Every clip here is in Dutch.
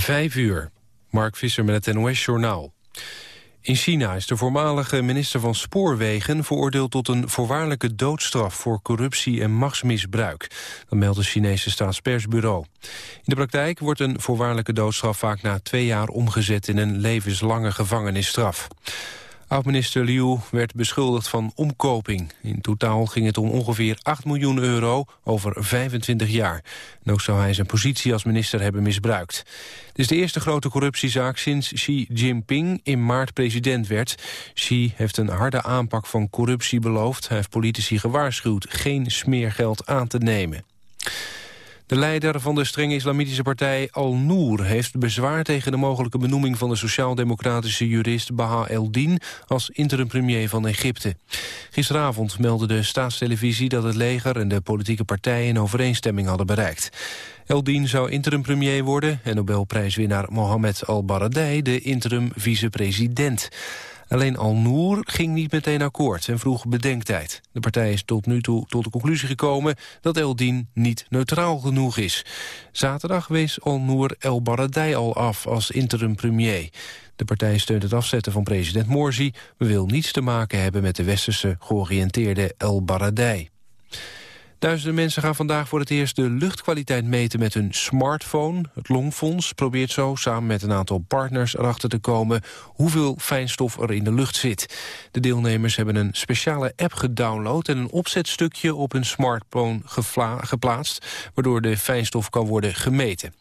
Vijf uur. Mark Visser met het NOS-journaal. In China is de voormalige minister van Spoorwegen veroordeeld tot een voorwaardelijke doodstraf voor corruptie en machtsmisbruik. Dat meldt het Chinese staatspersbureau. In de praktijk wordt een voorwaardelijke doodstraf vaak na twee jaar omgezet in een levenslange gevangenisstraf. Oud-minister Liu werd beschuldigd van omkoping. In totaal ging het om ongeveer 8 miljoen euro over 25 jaar. En ook zou hij zijn positie als minister hebben misbruikt. Het is de eerste grote corruptiezaak sinds Xi Jinping in maart president werd. Xi heeft een harde aanpak van corruptie beloofd. Hij heeft politici gewaarschuwd geen smeergeld aan te nemen. De leider van de strenge islamitische partij Al-Noor heeft bezwaar tegen de mogelijke benoeming van de sociaal-democratische jurist Baha el-Din als interim-premier van Egypte. Gisteravond meldde de staatstelevisie dat het leger en de politieke partijen een overeenstemming hadden bereikt. El-Din zou interim-premier worden en Nobelprijswinnaar Mohamed al-Baradei de interim-vicepresident. Alleen Al-Noor ging niet meteen akkoord en vroeg bedenktijd. De partij is tot nu toe tot de conclusie gekomen dat Eldin niet neutraal genoeg is. Zaterdag wees Al-Noor El Baradei al af als interim premier. De partij steunt het afzetten van president Morsi... maar wil niets te maken hebben met de westerse georiënteerde El Baradei. Duizenden mensen gaan vandaag voor het eerst de luchtkwaliteit meten met hun smartphone. Het Longfonds probeert zo samen met een aantal partners erachter te komen hoeveel fijnstof er in de lucht zit. De deelnemers hebben een speciale app gedownload en een opzetstukje op hun smartphone geplaatst, waardoor de fijnstof kan worden gemeten.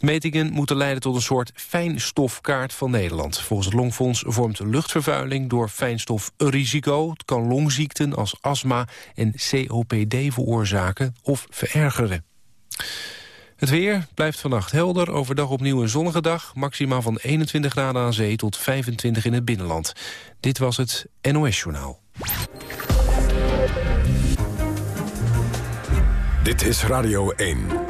Metingen moeten leiden tot een soort fijnstofkaart van Nederland. Volgens het Longfonds vormt luchtvervuiling door fijnstof een risico. Het kan longziekten als astma en COPD veroorzaken of verergeren. Het weer blijft vannacht helder, overdag opnieuw een zonnige dag. Maximaal van 21 graden aan zee tot 25 in het binnenland. Dit was het NOS Journaal. Dit is Radio 1.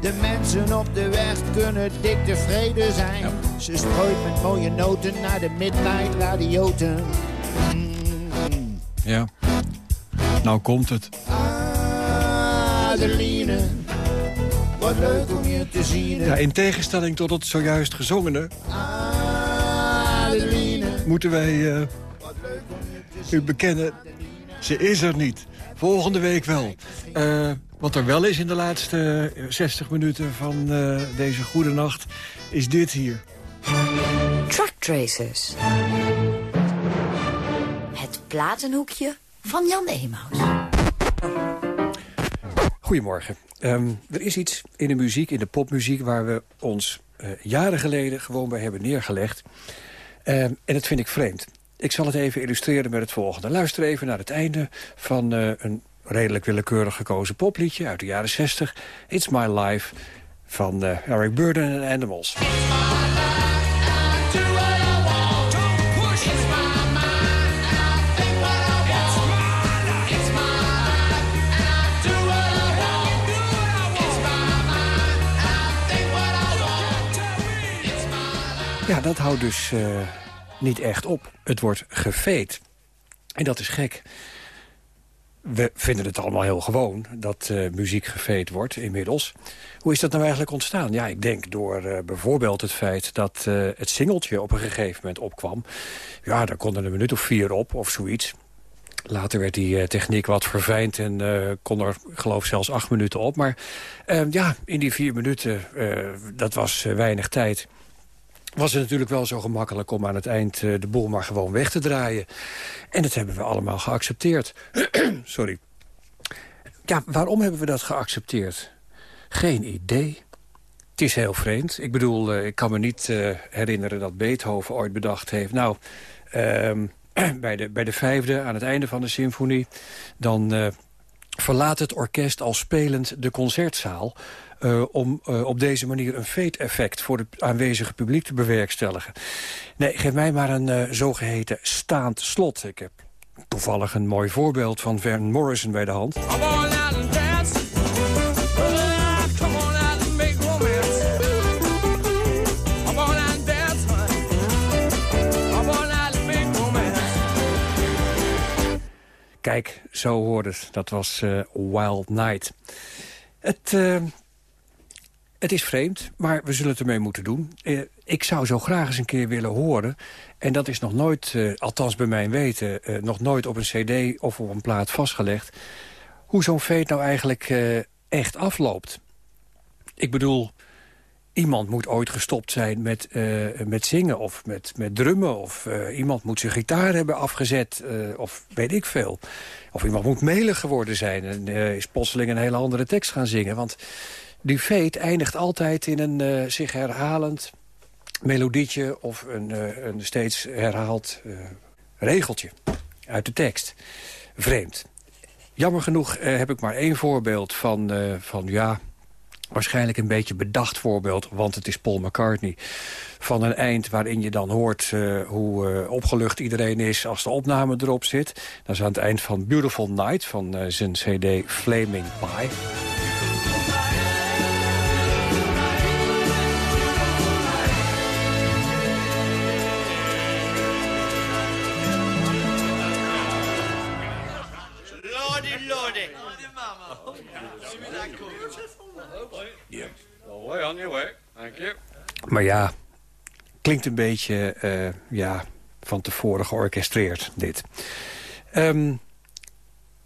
De mensen op de weg kunnen dik tevreden zijn. Ze strooit met mooie noten naar de midnight radioten. Mm. Ja, nou komt het. Adeline, wat leuk om je te zien. Ja, in tegenstelling tot het zojuist gezongene... Adeline, moeten wij uh, u bekennen, ze is er niet. Volgende week wel. Uh, wat er wel is in de laatste 60 eh, minuten van uh, deze goede nacht, is dit hier. Truck Tracers. Het platenhoekje van Jan Emaus. Goedemorgen. Um, er is iets in de muziek, in de popmuziek... waar we ons uh, jaren geleden gewoon bij hebben neergelegd. Um, en dat vind ik vreemd. Ik zal het even illustreren met het volgende. Luister even naar het einde van uh, een redelijk willekeurig gekozen popliedje uit de jaren 60. It's My Life van uh, Eric Burden en Animals. Ja, dat houdt dus uh, niet echt op. Het wordt gefeet. En dat is gek we vinden het allemaal heel gewoon dat uh, muziek geveed wordt inmiddels. Hoe is dat nou eigenlijk ontstaan? Ja, ik denk door uh, bijvoorbeeld het feit dat uh, het singeltje op een gegeven moment opkwam. Ja, daar kon er een minuut of vier op of zoiets. Later werd die techniek wat verfijnd en kon er geloof zelfs acht minuten op. Maar ja, in die vier minuten, dat was weinig tijd. Was het natuurlijk wel zo gemakkelijk om aan het eind de boel maar gewoon weg te draaien. En dat hebben we allemaal geaccepteerd. Sorry. Ja, waarom hebben we dat geaccepteerd? Geen idee. Het is heel vreemd. Ik bedoel, ik kan me niet herinneren dat Beethoven ooit bedacht heeft... nou, ehm, bij, de, bij de vijfde, aan het einde van de symfonie... dan verlaat het orkest al spelend de concertzaal... Uh, om uh, op deze manier een fade-effect voor het aanwezige publiek te bewerkstelligen. Nee, geef mij maar een zogeheten staand slot. Ik heb toevallig een mooi voorbeeld van Van Morrison bij de hand. Kijk, zo hoorde het. Dat was uh, Wild Night. Het, uh, het is vreemd, maar we zullen het ermee moeten doen. Uh, ik zou zo graag eens een keer willen horen... en dat is nog nooit, althans bij mijn weten... nog nooit op een cd of op een plaat vastgelegd... hoe zo'n feest nou eigenlijk echt afloopt. Ik bedoel, iemand moet ooit gestopt zijn met, met zingen of met, met drummen. Of iemand moet zijn gitaar hebben afgezet. Of weet ik veel. Of iemand moet melig geworden zijn. En is plotseling een hele andere tekst gaan zingen. Want die feit eindigt altijd in een zich herhalend melodietje... of een, een steeds herhaald regeltje uit de tekst. Vreemd. Jammer genoeg heb ik maar één voorbeeld van, van ja waarschijnlijk een beetje bedacht voorbeeld... want het is Paul McCartney, van een eind waarin je dan hoort... Hoe opgelucht iedereen is als de opname erop zit. Dat is aan het eind van Beautiful Night van uh, zijn cd Flaming Pie. On your way. Thank you. Maar ja, klinkt een beetje uh, ja, van tevoren georchestreerd, dit. Um,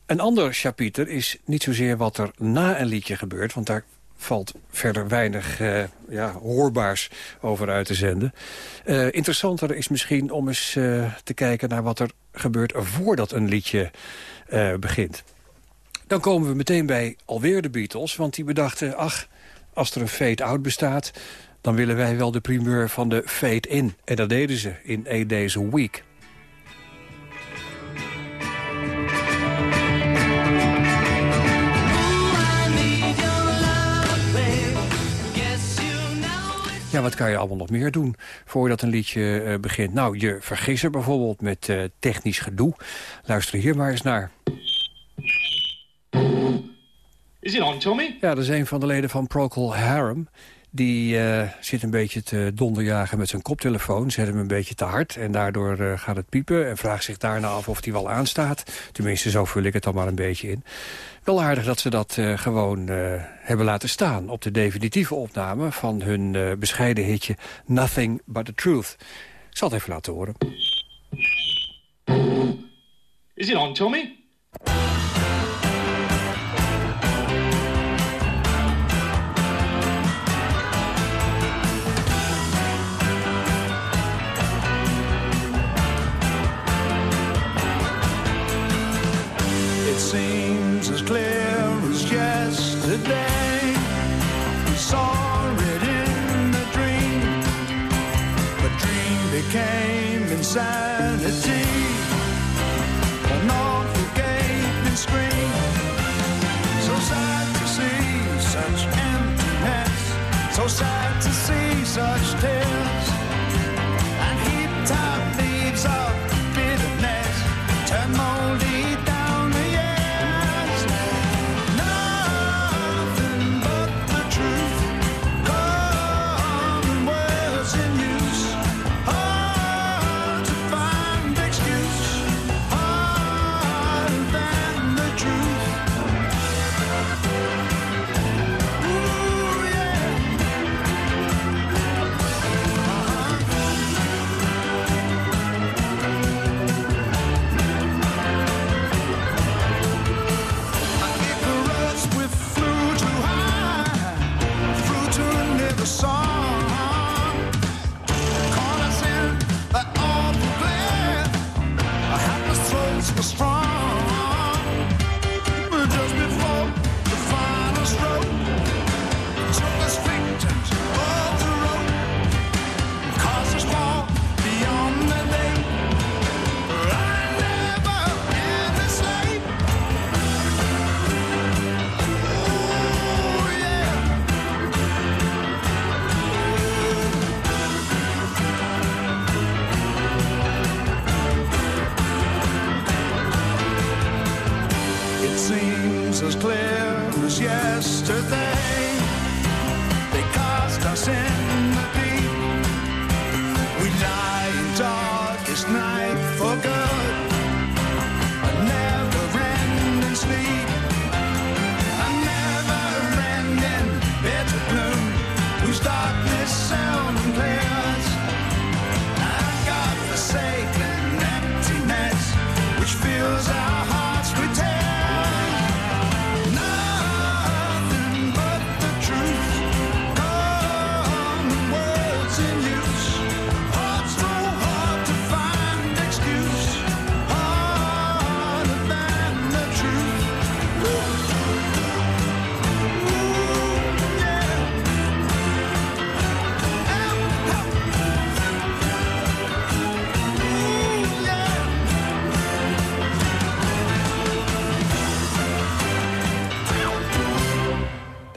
een ander chapiter is niet zozeer wat er na een liedje gebeurt... want daar valt verder weinig uh, ja, hoorbaars over uit te zenden. Uh, interessanter is misschien om eens te kijken naar wat er gebeurt... voordat een liedje begint. Dan komen we meteen bij alweer de Beatles, want die bedachten... ach, als er een fade-out bestaat... dan willen wij wel de primeur van de fade-in. En dat deden ze in A Days a Week. Ja, wat kan je allemaal nog meer doen voordat een liedje uh, begint? Nou, je vergissen bijvoorbeeld met uh, technisch gedoe. Luister hier maar eens naar. Is it on, Tommy? Ja, dat is een van de leden van Procol Harum. Die uh, zit een beetje te donderjagen met zijn koptelefoon. Zet hem een beetje te hard en daardoor uh, gaat het piepen. En vraagt zich daarna af of hij wel aanstaat. Tenminste, zo vul ik het dan maar een beetje in. Wel aardig dat ze dat uh, gewoon hebben laten staan... op de definitieve opname van hun bescheiden hitje Nothing But The Truth. Ik zal het even laten horen. Is it on, Tommy? Became insanity.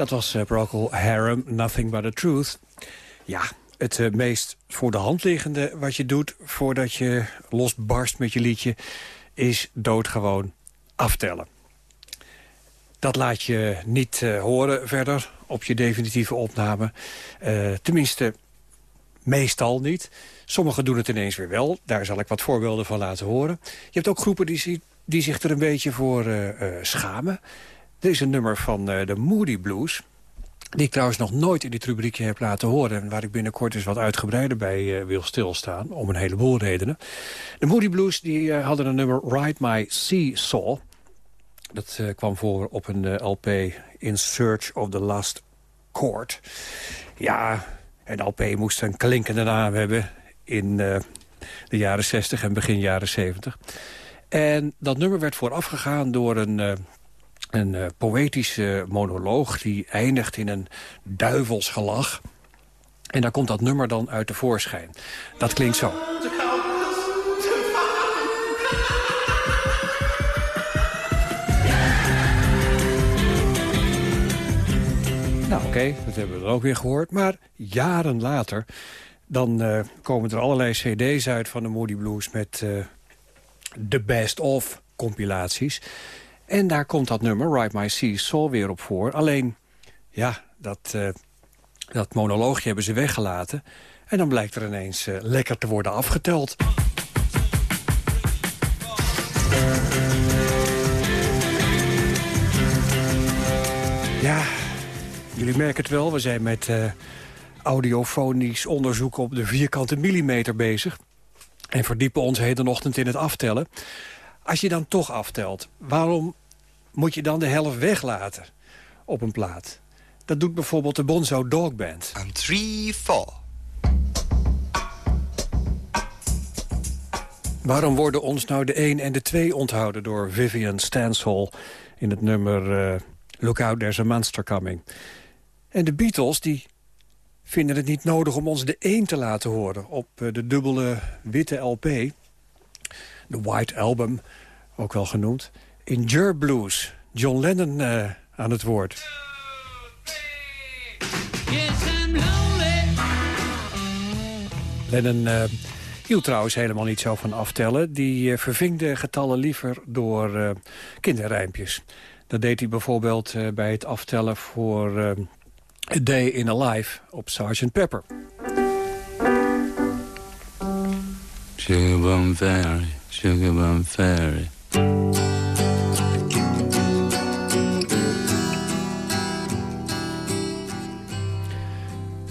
Dat was uh, Procol Harum, Nothing But The Truth. Ja, het eh, meest voor de hand liggende wat je doet... voordat je losbarst met je liedje... is doodgewoon aftellen. Dat laat je niet eh, horen verder op je definitieve opname. Eh, tenminste, meestal niet. Sommigen doen het ineens weer wel. Daar zal ik wat voorbeelden van laten horen. Je hebt ook groepen die, zi- die zich er een beetje voor eh, eh, schamen. Er is een nummer van eh, de Moody Blues... die ik trouwens nog nooit in dit rubriekje heb laten horen... en waar ik binnenkort eens wat uitgebreider bij eh, wil stilstaan... om een heleboel redenen. De Moody Blues die, eh, hadden een nummer Ride My Seesaw... Dat eh, kwam voor op een LP In Search of the Last Chord. Ja, een LP moest een klinkende naam hebben in de jaren 60 en begin jaren 70. En dat nummer werd voorafgegaan door een, een eh, poëtische monoloog... die eindigt in een duivelsgelach. En daar komt dat nummer dan uit de voorschijn. Dat klinkt zo. Nou oké, dat hebben we dan ook weer gehoord. Maar jaren later, dan eh, komen er allerlei cd's uit van de Moody Blues... met eh, de best-of compilaties. En daar komt dat nummer, Ride My Seesaw, weer op voor. Alleen, ja, dat, eh, dat monoloogje hebben ze weggelaten. En dan blijkt er ineens eh, lekker te worden afgeteld. Ja, jullie merken het wel. We zijn met eh, audiofonisch onderzoek op de vierkante millimeter bezig. En verdiepen ons hedenochtend in het aftellen. Als je dan toch aftelt, waarom moet je dan de helft weglaten op een plaat? Dat doet bijvoorbeeld de Bonzo Dog Band. And three, four. Waarom worden ons nou de 1 en de 2 onthouden door Vivian Stansel... in het nummer eh, Look Out, There's a Monster Coming. En de Beatles die vinden het niet nodig om ons de 1 te laten horen... op eh, de dubbele witte LP, de White Album, ook wel genoemd... in Jer Blues, John Lennon eh, aan het woord. Lennon eh, hield trouwens helemaal niet zo van aftellen. Die eh, verving de getallen liever door eh, kinderrijmpjes. Dat deed hij bijvoorbeeld bij het aftellen voor A Day in a Life op Sgt. Pepper. Sugar Fairy.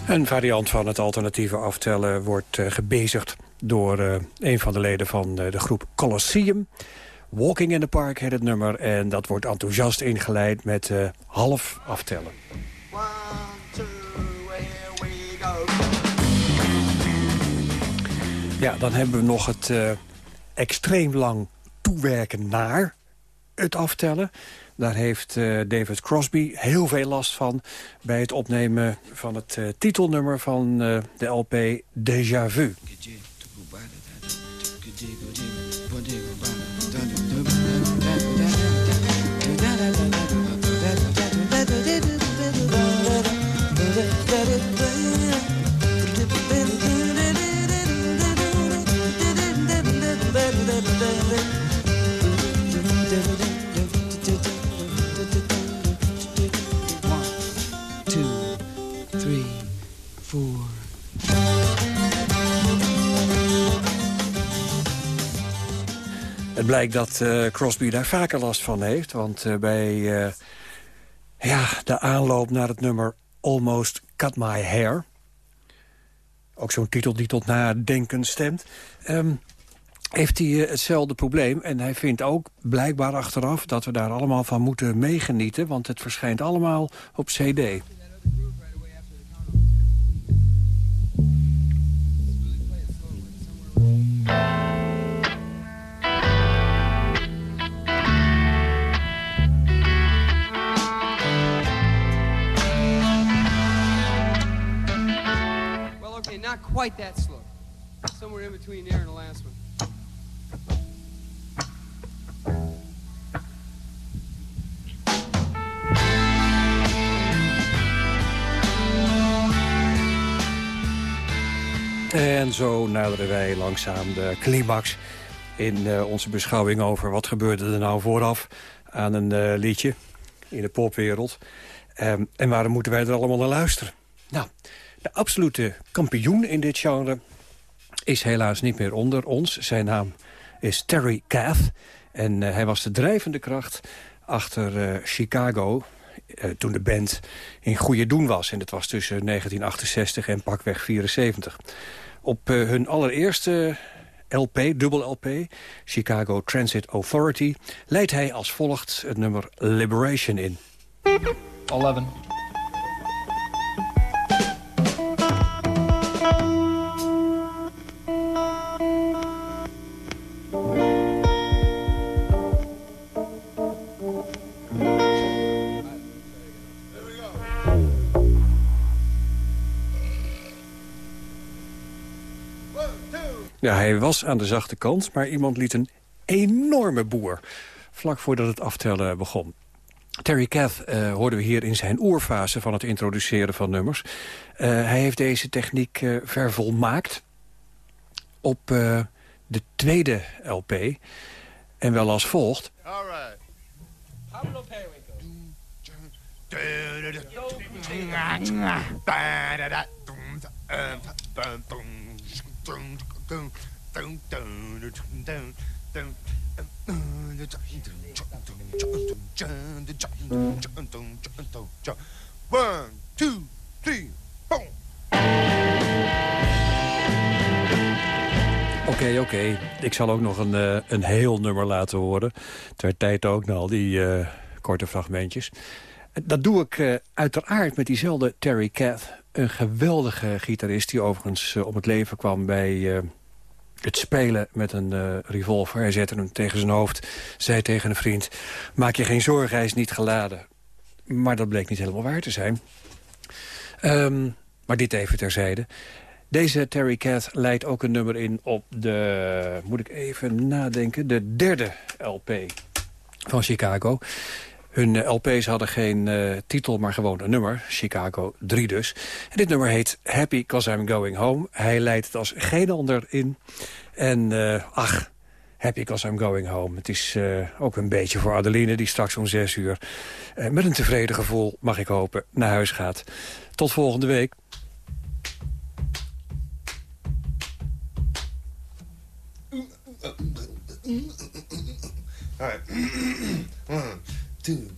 Een variant van het alternatieve aftellen wordt eh, gebezigd door eh, een van de leden van eh, de groep Colosseum. Walking in the Park heet het nummer en dat wordt enthousiast ingeleid met half aftellen. Ja, dan hebben we nog het extreem lang toewerken naar het aftellen. Daar heeft eh, David Crosby heel veel last van... bij het opnemen van het eh, titelnummer van eh, de LP Déjà Vu. Blijkt dat eh, Crosby daar vaker last van heeft. Want eh, bij eh, ja, de aanloop naar het nummer Almost Cut My Hair... ook zo'n titel die tot nadenken stemt... ehm, heeft hij hetzelfde probleem. En hij vindt ook blijkbaar achteraf dat we daar allemaal van moeten meegenieten... want het verschijnt allemaal op cd. Quite that slow. Somewhere in between there and the last one. En zo naderen wij langzaam de climax in eh, onze beschouwing over... wat gebeurde er nou vooraf aan een eh, liedje in de popwereld. Ehm, en waarom moeten wij er allemaal naar luisteren? Nou, de absolute kampioen in dit genre is helaas niet meer onder ons. Zijn naam is Terry Kath. En eh, hij was de drijvende kracht achter eh, Chicago... eh, toen de band in goede doen was. En dat was tussen 1968 en pakweg 74. Op hun allereerste LP, dubbel LP, Chicago Transit Authority... leidt hij als volgt het nummer Liberation in. 11. Ja, hij was aan de zachte kant, maar iemand liet een enorme boer... vlak voordat het aftellen begon. Terry Kath eh, hoorden we hier in zijn oerfase van het introduceren van nummers. Eh, hij heeft deze techniek eh, vervolmaakt op eh, de tweede LP. En wel als volgt. All right. Oké, oké. Ik zal ook nog een, eh, een heel nummer laten horen. Ter tijd ook, na al die eh, korte fragmentjes. Dat doe ik eh, uiteraard met diezelfde Terry Kath. Een geweldige gitarist die overigens eh, om het leven kwam bij... eh, het spelen met een eh, revolver. Hij zette hem tegen zijn hoofd, zei tegen een vriend... maak je geen zorgen, hij is niet geladen. Maar dat bleek niet helemaal waar te zijn. Ehm, maar dit even terzijde. Deze Terry Kath leidt ook een nummer in op de... moet ik even nadenken... de derde LP van Chicago. Hun eh, LP's hadden geen eh, titel, maar gewoon een nummer. Chicago 3 dus. En dit nummer heet Happy Cause I'm Going Home. Hij leidt het als geen ander in. En eh, ach, Happy Cause I'm Going Home. Het is ook een beetje voor Adeline, die straks om zes uur... met een tevreden gevoel, mag ik hopen, naar huis gaat. Tot volgende week. All right. One,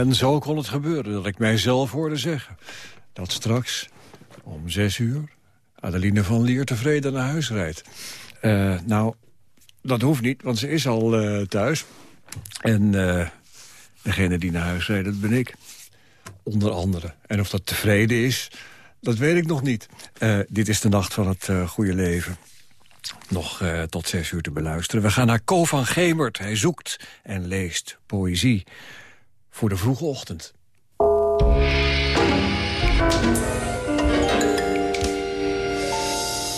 En zo kon het gebeuren dat ik mijzelf hoorde zeggen... dat straks om zes uur Adeline van Lier tevreden naar huis rijdt. Eh, nou, dat hoeft niet, want ze is al eh, thuis. En eh, degene die naar huis rijdt, dat ben ik. Onder andere. En of dat tevreden is, dat weet ik nog niet. Dit is de nacht van het goede leven. Nog tot zes uur te beluisteren. We gaan naar Ko van Gemert. Hij zoekt en leest poëzie voor de vroege ochtend.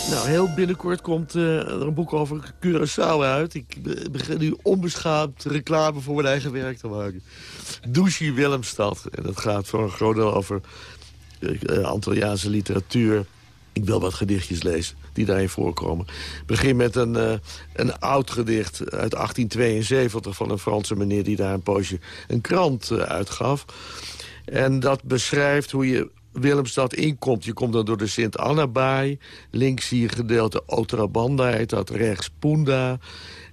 Nou, heel binnenkort komt eh, er een boek over Curaçao uit. Ik be- begin nu onbeschaamd reclame voor mijn eigen werk te maken. Douchy Willemstad. En dat gaat voor een groot deel over uh, Antilliaanse literatuur. Ik wil wat gedichtjes lezen die daarin voorkomen. Ik begin met een, eh, een oud gedicht uit 1872 van een Franse meneer... die daar een poosje een krant eh, uitgaf. En dat beschrijft hoe je Willemstad inkomt. Je komt dan door de Sint-Anna-baai. Links zie je gedeelte Otrabanda, heet dat, rechts Punda.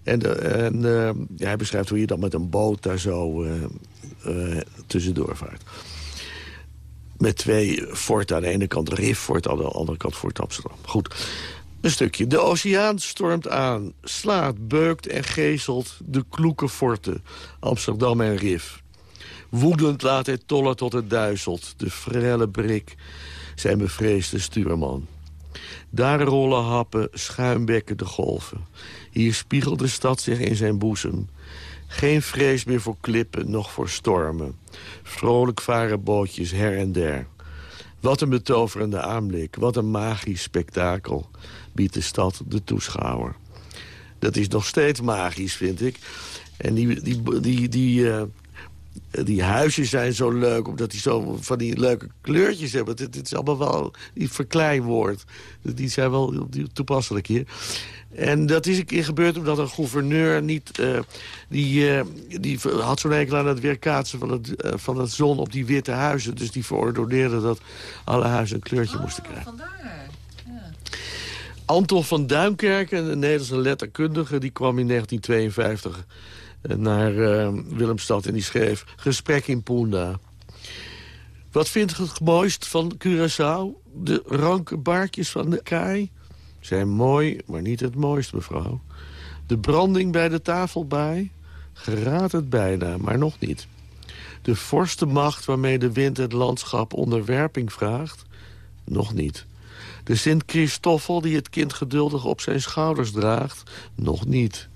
En, en eh, hij beschrijft hoe je dan met een boot daar zo tussendoor vaart. Met twee forten. Aan de ene kant Riffort, aan de andere kant Fort Amsterdam. Goed. Een stukje. De oceaan stormt aan, slaat, beukt en geeselt de kloeke forten. Amsterdam en Rif. Woedend laat hij tollen tot het duizelt. De frelle brik, zijn bevreesde stuurman. Daar rollen happen, schuimbekken de golven. Hier spiegelt de stad zich in zijn boezem. Geen vrees meer voor klippen, noch voor stormen. Vrolijk varen bootjes her en der. Wat een betoverende aanblik, wat een magisch spektakel... biedt de stad de toeschouwer. Dat is nog steeds magisch, vind ik. En die, die, die, die, eh, die huisjes zijn zo leuk, omdat die zo van die leuke kleurtjes hebben. Het, het is allemaal wel die verkleinwoord. Die zijn wel toepasselijk hier. En dat is een keer gebeurd omdat een gouverneur niet... eh, die, eh, die had zo'n enkel aan het weerkaatsen van het, eh, van het zon op die witte huizen. Dus die verordoneerde dat alle huizen een kleurtje moesten krijgen. Anton van Duinkerken, een Nederlandse letterkundige... die kwam in 1952 naar Willemstad en die schreef... Gesprek in Punda. Wat vindt u het mooist van Curaçao? De ranke baardjes van de kaai? Zijn mooi, maar niet het mooist, mevrouw. De branding bij de tafelbaai? Geraad het bijna, maar nog niet. De forste macht waarmee de wind het landschap onderwerping vraagt? Nog niet. De Sint-Christoffel die het kind geduldig op zijn schouders draagt? Nog niet.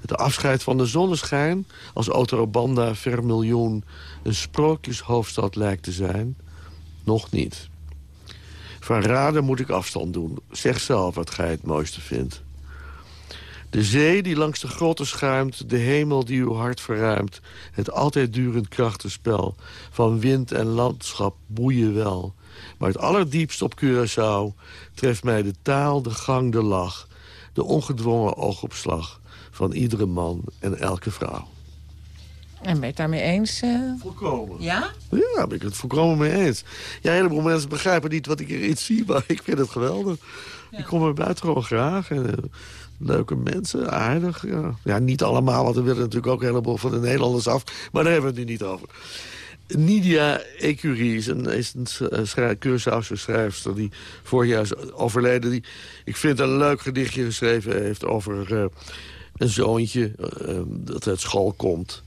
Het afscheid van de zonneschijn, als Otrobanda vermiljoen... een sprookjeshoofdstad lijkt te zijn? Nog niet. Van raden moet ik afstand doen. Zeg zelf wat gij het mooiste vindt. De zee die langs de grotten schuimt, de hemel die uw hart verruimt... het altijd durend krachtenspel van wind en landschap boeien wel. Maar het allerdiepst op Curaçao treft mij de taal, de gang, de lach... de ongedwongen oogopslag van iedere man en elke vrouw. En ben je het daarmee eens? eh? Volkomen. Ja? Ja, daar ben ik het volkomen mee eens. Ja, een heleboel mensen begrijpen niet wat ik erin zie, maar ik vind het geweldig. Ik kom er buitengewoon graag. En, eh, leuke mensen, aardig. Ja. ja, niet allemaal, want er willen natuurlijk ook een heleboel van de Nederlanders af. Maar daar hebben we het nu niet over. Nidia Ecurie is een, is een eh, schrijfster die vorig jaar is overleden. Die, ik vind een leuk gedichtje geschreven heeft over eh, een zoontje dat uit school komt.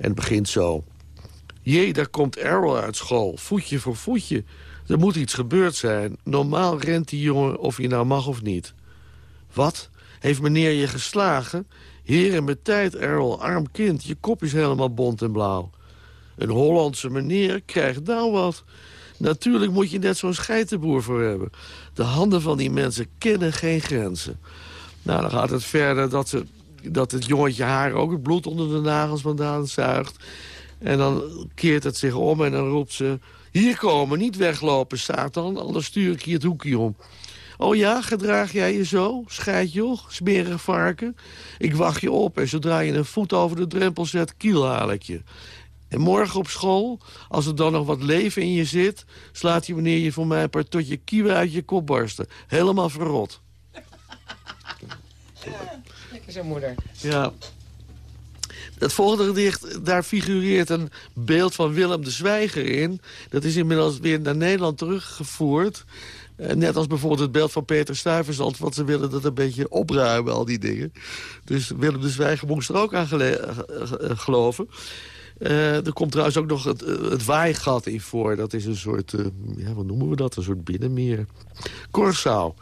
En het begint zo. Jee, daar komt Errol uit school. Voetje voor voetje. Er moet iets gebeurd zijn. Normaal rent die jongen of je nou mag of niet. Wat? Heeft meneer je geslagen? Heren met tijd, Errol, arm kind. Je kop is helemaal bont en blauw. Een Hollandse meneer krijgt nou wat. Natuurlijk moet je net zo'n scheitenboer voor hebben. De handen van die mensen kennen geen grenzen. Nou, dan gaat het verder dat, ze, dat het jongetje haar ook het bloed onder de nagels vandaan zuigt. En dan keert het zich om en dan roept ze... Hier komen, niet weglopen, Satan, anders stuur ik je het hoekje om. Oh ja, gedraag jij je zo, scheidjoch, smerig varken? Ik wacht je op en zodra je een voet over de drempel zet, kiel haal ik je. En morgen op school, als er dan nog wat leven in je zit... slaat je wanneer je voor mij een paar tot uit je kop barsten. Helemaal verrot. Moeder. Ja. Het volgende gedicht, daar figureert een beeld van Willem de Zwijger in. Dat is inmiddels weer naar Nederland teruggevoerd. Eh, net als bijvoorbeeld het beeld van Peter Stuyvesant... want ze willen dat een beetje opruimen, al die dingen. Dus Willem de Zwijger moest er ook aan eh, eh, geloven. Er komt trouwens ook nog het, het waaigat in voor. Dat is een soort, eh, ja, wat noemen we dat? Een soort binnenmeer. Curaçao.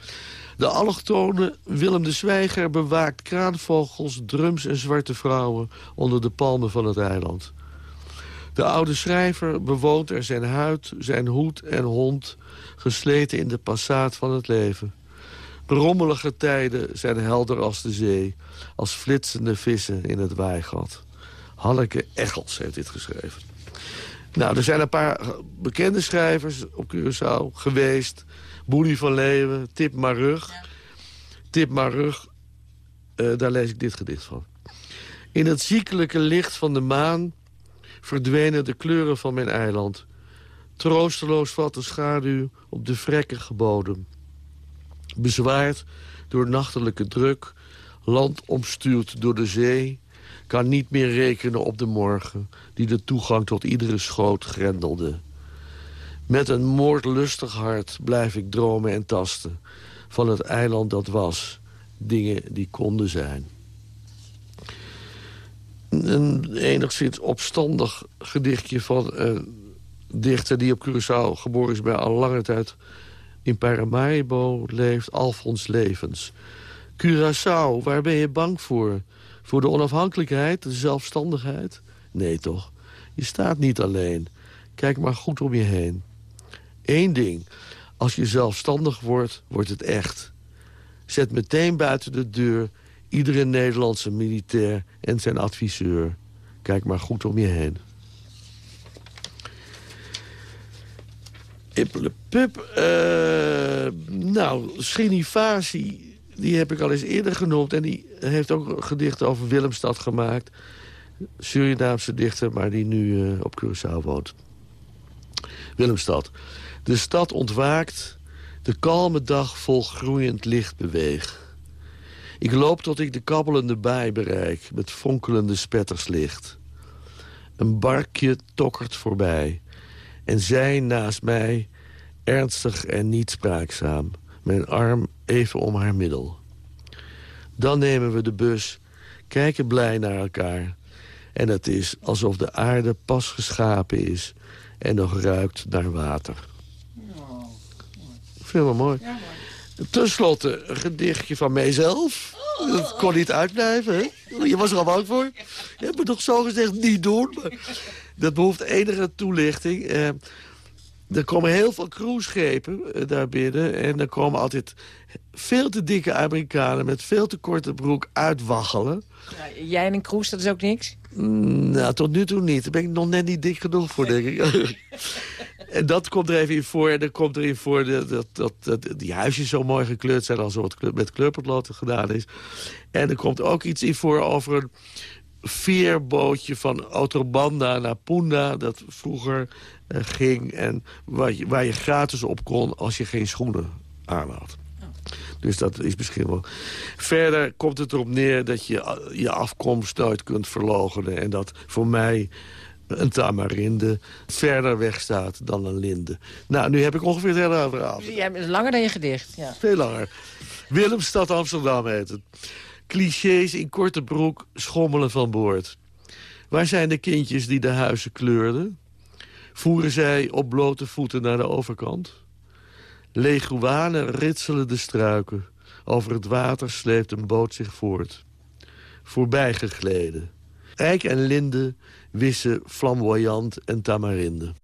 De allochtone Willem de Zwijger bewaakt kraanvogels, drums en zwarte vrouwen onder de palmen van het eiland. De oude schrijver bewoont er zijn huid, zijn hoed en hond, gesleten in de passaat van het leven. Rommelige tijden zijn helder als de zee, als flitsende vissen in het waaigat. Hanneke Echels heeft dit geschreven. Nou, er zijn een paar bekende schrijvers op Curaçao geweest. Boelie van Leeuwen, Tip Marug. Tip Marug, eh, daar lees ik dit gedicht van. In het ziekelijke licht van de maan verdwenen de kleuren van mijn eiland. Troosteloos valt de schaduw op de vrekkige bodem. Bezwaard door nachtelijke druk, land omstuurd door de zee... kan niet meer rekenen op de morgen... die de toegang tot iedere schoot grendelde. Met een moordlustig hart blijf ik dromen en tasten... van het eiland dat was, dingen die konden zijn. Een enigszins opstandig gedichtje van een dichter... die op Curaçao geboren is, maar al lange tijd in Paramaribo leeft... Alfons Levens. Curaçao, waar ben je bang voor? Voor de onafhankelijkheid, de zelfstandigheid? Nee toch, je staat niet alleen. Kijk maar goed om je heen. Eén ding, als je zelfstandig wordt, wordt het echt. Zet meteen buiten de deur iedere Nederlandse militair en zijn adviseur. Kijk maar goed om je heen. Ippelepup, eh nou, Srinivasi, die heb ik al eens eerder genoemd... en die heeft ook een gedicht over Willemstad gemaakt. Surinaamse dichter, maar die nu eh, op Curaçao woont. Willemstad. De stad ontwaakt, de kalme dag vol groeiend licht beweeg. Ik loop tot ik de kabbelende baai bereik, met fonkelende spetterslicht. Een barkje tokkert voorbij. En zij naast mij, ernstig en niet spraakzaam. Mijn arm even om haar middel. Dan nemen we de bus, kijken blij naar elkaar. En het is alsof de aarde pas geschapen is en nog ruikt naar water. Vind het wel mooi. Ten slotte een gedichtje van mijzelf. Dat kon niet uitblijven, hè? Je was er al bang voor. Je hebt me toch zo gezegd niet doen. Maar dat behoeft enige toelichting. Eh, er komen heel veel cruiseschepen eh, daar binnen. En er komen altijd veel te dikke Amerikanen met veel te korte broek uitwaggelen. Ja, jij en een cruise, dat is ook niks? Mm, Nou, tot nu toe niet. Daar ben ik nog net niet dik genoeg voor, denk ik. en dat komt er even in voor. En dan komt erin voor dat, dat, dat, die huisjes zo mooi gekleurd zijn... als er wat kleur- met kleurpotlood gedaan is. En er komt ook iets in voor over een veerbootje van Autobanda naar Punda... dat vroeger eh, ging en waar je, waar je gratis op kon als je geen schoenen aan had. Dus dat is misschien wel... Verder komt het erop neer dat je je afkomst nooit kunt verloochenen... en dat voor mij een tamarinde verder weg staat dan een linde. Nou, nu heb ik ongeveer het hele verhaal. Jij bent langer dan je gedicht, ja. Veel langer. Willemstad Amsterdam heet het. Clichés in korte broek schommelen van boord. Waar zijn de kindjes die de huizen kleurden? Voeren zij op blote voeten naar de overkant? Leguanen ritselen de struiken. Over het water sleept een boot zich voort. Voorbijgegleden. Eik en linde wissen flamboyant en tamarinde.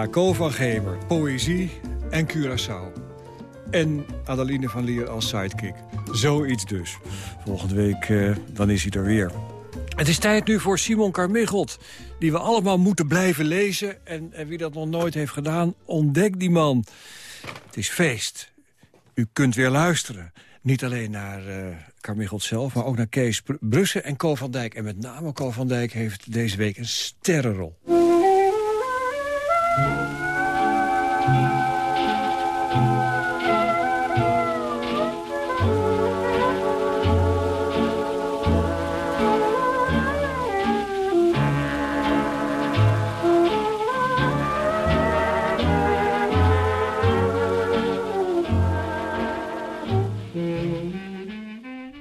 Ja, Co van Gemer, poëzie en Curaçao. En Adeline van Lier als sidekick. Zoiets dus. Volgende week, eh, dan is hij er weer. Het is tijd nu voor Simon Carmichelt, die we allemaal moeten blijven lezen. En, en wie dat nog nooit heeft gedaan, ontdek die man. Het is feest. U kunt weer luisteren. Niet alleen naar eh Carmichelt zelf, maar ook naar Kees Br- Brussen en Co van Dijk. En met name Co van Dijk heeft deze week een sterrenrol.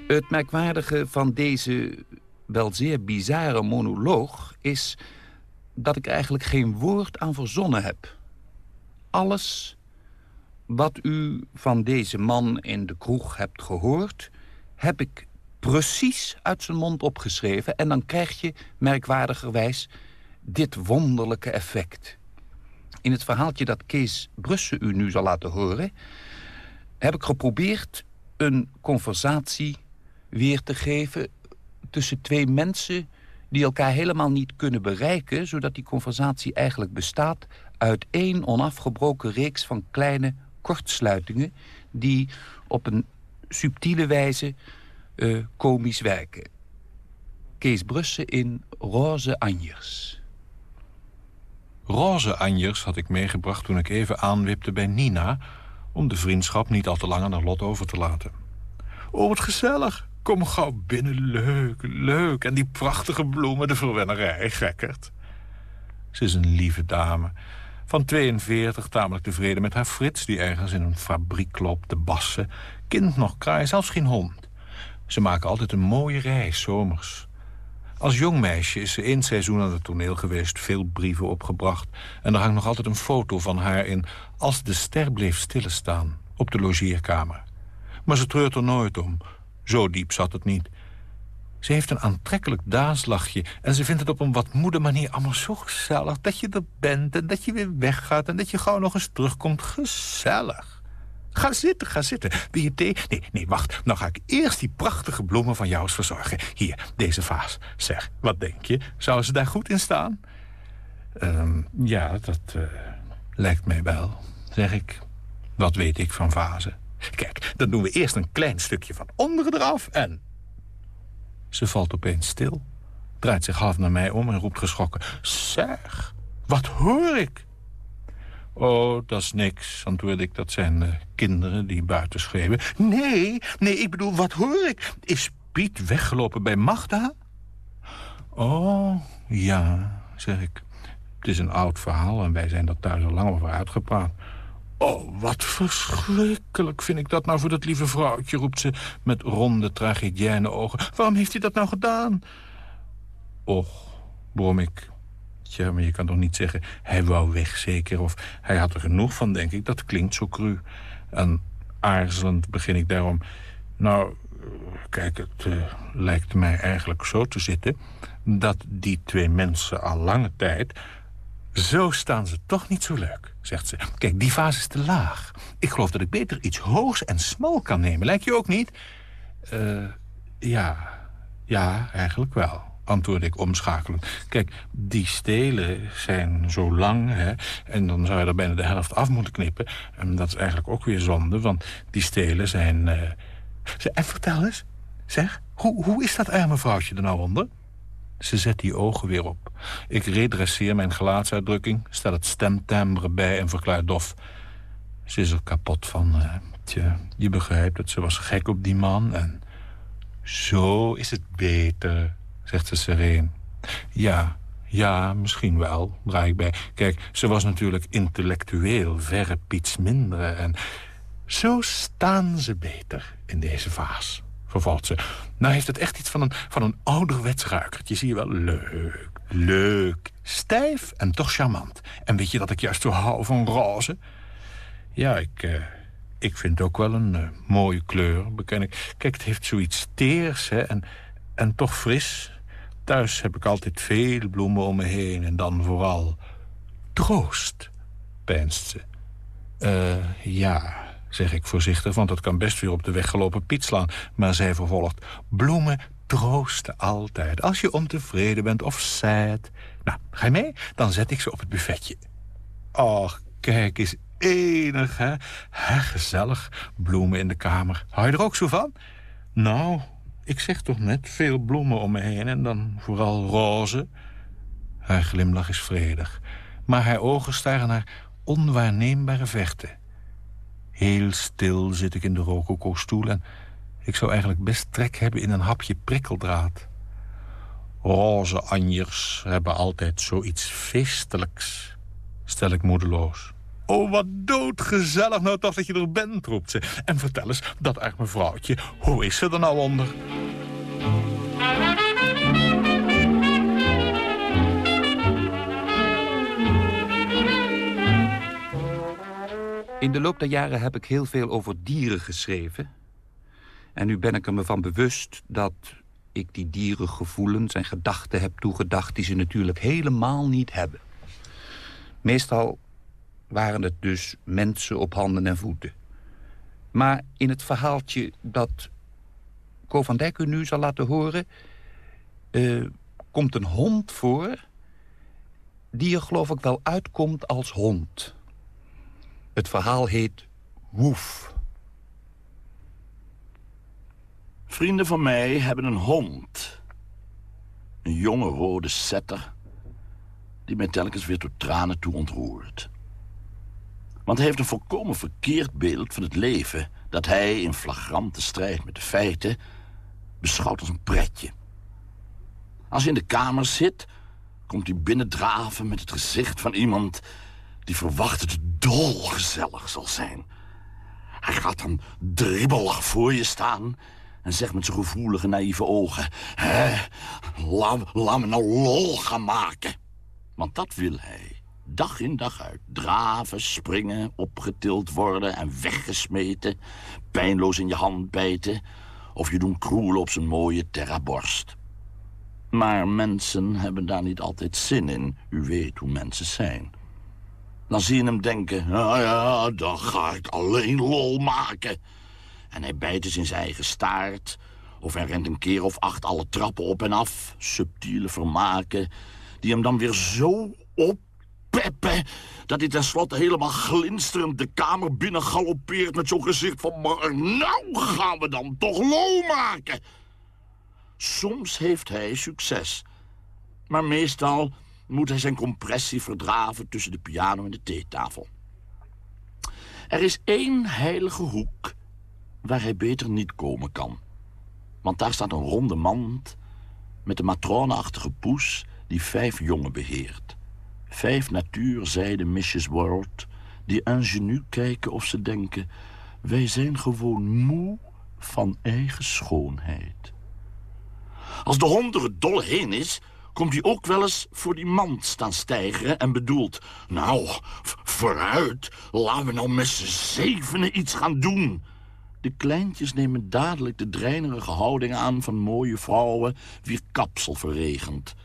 Het merkwaardige van deze wel zeer bizarre monoloog is dat ik eigenlijk geen woord aan verzonnen heb. Alles wat u van deze man in de kroeg hebt gehoord... heb ik precies uit zijn mond opgeschreven... en dan krijg je merkwaardigerwijs dit wonderlijke effect. In het verhaaltje dat Kees Brussen u nu zal laten horen... heb ik geprobeerd een conversatie weer te geven tussen twee mensen die elkaar helemaal niet kunnen bereiken... zodat die conversatie eigenlijk bestaat uit één onafgebroken reeks van kleine kortsluitingen... die op een subtiele wijze eh, komisch werken. Kees Brussen in Roze Anjers. Roze anjers had ik meegebracht toen ik even aanwipte bij Nina... om de vriendschap niet al te lang aan haar lot over te laten. Oh, wat gezellig, Kom gauw binnen, leuk, leuk. En die prachtige bloemen, de verwennerij, gekkerd. Ze is een lieve dame. Van 42, tamelijk tevreden met haar Frits... die ergens in een fabriek loopt te bassen. Kind nog kraai, zelfs geen hond. Ze maken altijd een mooie reis, zomers. Als jong meisje is ze één seizoen aan het toneel geweest... veel brieven opgebracht. En er hangt nog altijd een foto van haar in... Als de ster bleef stilstaan, op de logeerkamer. Maar ze treurt er nooit om. Zo diep zat het niet. Ze heeft een aantrekkelijk daaslachje... en ze vindt het op een wat moede manier allemaal zo gezellig... dat je er bent en dat je weer weggaat... en dat je gauw nog eens terugkomt. Gezellig. Ga zitten, ga zitten. Wil je thee? Nee, nee, wacht. Nou ga ik eerst die prachtige bloemen van jou eens verzorgen. Hier, deze vaas. Zeg, wat denk je? Zou ze daar goed in staan? Ehm, ja, dat eh, lijkt mij wel, zeg ik. Wat weet ik van vazen? Kijk, dan doen we eerst een klein stukje van onderen eraf en... Ze valt opeens stil, draait zich half naar mij om en roept geschrokken... Zeg, wat hoor ik? Oh, dat is niks, antwoord ik. Dat zijn eh, kinderen die buiten schreeuwen. Nee, nee, ik bedoel, wat hoor ik? Is Piet weggelopen bij Magda? Oh, ja, zeg ik. Het is een oud verhaal en wij zijn er thuis al lang over uitgepraat. Oh, wat verschrikkelijk vind ik dat nou voor dat lieve vrouwtje, roept ze met ronde tragedienne ogen. Waarom heeft hij dat nou gedaan? Och, brom ik. Tja, maar je kan toch niet zeggen, hij wou weg zeker. Of hij had er genoeg van, denk ik. Dat klinkt zo cru. En aarzelend begin ik daarom... Nou, kijk, het uh, lijkt mij eigenlijk zo te zitten... dat die twee mensen al lange tijd... Zo staan ze toch niet zo leuk, zegt ze. Kijk, die vaas is te laag. Ik geloof dat ik beter iets hoogs en smal kan nemen. Lijkt je ook niet? Uh, ja, ja, eigenlijk wel antwoordde ik omschakelend. Kijk, die stelen zijn zo lang, hè, en dan zou je er bijna de helft af moeten knippen. En dat is eigenlijk ook weer zonde, want die stelen zijn... Uh... En vertel eens, zeg, hoe, hoe is dat arme vrouwtje er nou onder? Ze zet die ogen weer op. Ik redresseer mijn gelaatsuitdrukking, stel het stemtimbre bij en verklaar dof. Ze is er kapot van. Uh, je begrijpt het, ze was gek op die man en... Zo is het beter, zegt ze sereen. Ja, ja, misschien wel, draai ik bij. Kijk, ze was natuurlijk intellectueel verre piets minder en... Zo staan ze beter in deze vaas vervalt ze. Nou heeft het echt iets van een, van een ouderwets ruikertje. Zie je wel? Leuk, leuk. Stijf en toch charmant. En weet je dat ik juist zo hou van roze? Ja, ik, uh, ik vind het ook wel een uh, mooie kleur, beken ik. Kijk, het heeft zoiets teers hè, en, en toch fris. Thuis heb ik altijd veel bloemen om me heen. En dan vooral troost, pijnst ze. Uh, ja, zeg ik voorzichtig, want dat kan best weer op de weggelopen Piet slaan. Maar zij vervolgt, bloemen troosten altijd. Als je ontevreden bent of sad. Nou, ga je mee? Dan zet ik ze op het buffetje. Och, kijk eens, enig, hè? Gezellig, bloemen in de kamer. Hou je er ook zo van? Nou, ik zeg toch net, veel bloemen om me heen en dan vooral roze. Haar glimlach is vredig, maar haar ogen staren naar onwaarneembare vechten. Heel stil zit ik in de rococo-stoel en ik zou eigenlijk best trek hebben in een hapje prikkeldraad. Roze anjers hebben altijd zoiets feestelijks, stel ik moedeloos. Oh, wat doodgezellig nou toch dat je er bent, roept ze. En vertel eens, dat arme vrouwtje, hoe is ze er nou onder? In de loop der jaren heb ik heel veel over dieren geschreven. En nu ben ik er me van bewust dat ik die dieren gevoelens en gedachten heb toegedacht... die ze natuurlijk helemaal niet hebben. Meestal waren het dus mensen op handen en voeten. Maar in het verhaaltje dat Co van Dijk u nu zal laten horen... Uh, komt een hond voor die er geloof ik wel uitkomt als hond... Het verhaal heet Woef. Vrienden van mij hebben een hond. Een jonge rode setter... die mij telkens weer tot tranen toe ontroert. Want hij heeft een volkomen verkeerd beeld van het leven... dat hij in flagrante strijd met de feiten... beschouwd als een pretje. Als hij in de kamer zit, komt hij binnendraven met het gezicht van iemand die verwacht het dolgezellig zal zijn. Hij gaat dan dribbelig voor je staan en zegt met zijn gevoelige, naïeve ogen... Hé, laat, laat me nou lol gaan maken. Want dat wil hij. Dag in dag uit. Draven, springen, opgetild worden en weggesmeten. Pijnloos in je hand bijten. Of je doen kroelen op zijn mooie terraborst. Maar mensen hebben daar niet altijd zin in. U weet hoe mensen zijn. Dan zie je hem denken, nou ja, dan ga ik alleen lol maken. En hij bijt eens in zijn eigen staart. Of hij rent een keer of acht alle trappen op en af. Subtiele vermaken. Die hem dan weer zo oppeppen... dat hij tenslotte helemaal glinsterend de kamer binnen galoppeert... met zo'n gezicht van... maar nou gaan we dan toch lol maken. Soms heeft hij succes. Maar meestal moet hij zijn compressie verdraven... tussen de piano en de theetafel. Er is één heilige hoek waar hij beter niet komen kan. Want daar staat een ronde mand met een matroneachtige poes die vijf jongen beheert. Vijf natuurzijde Mrs. World die ingenu kijken of ze denken... wij zijn gewoon moe van eigen schoonheid. Als de hond er dol heen is, komt hij ook wel eens voor die mand staan stijgeren en bedoelt... nou, vooruit, laten we nou met z'n zevenen iets gaan doen... De kleintjes nemen dadelijk de dreinerige houding aan van mooie vrouwen wie kapsel verregent.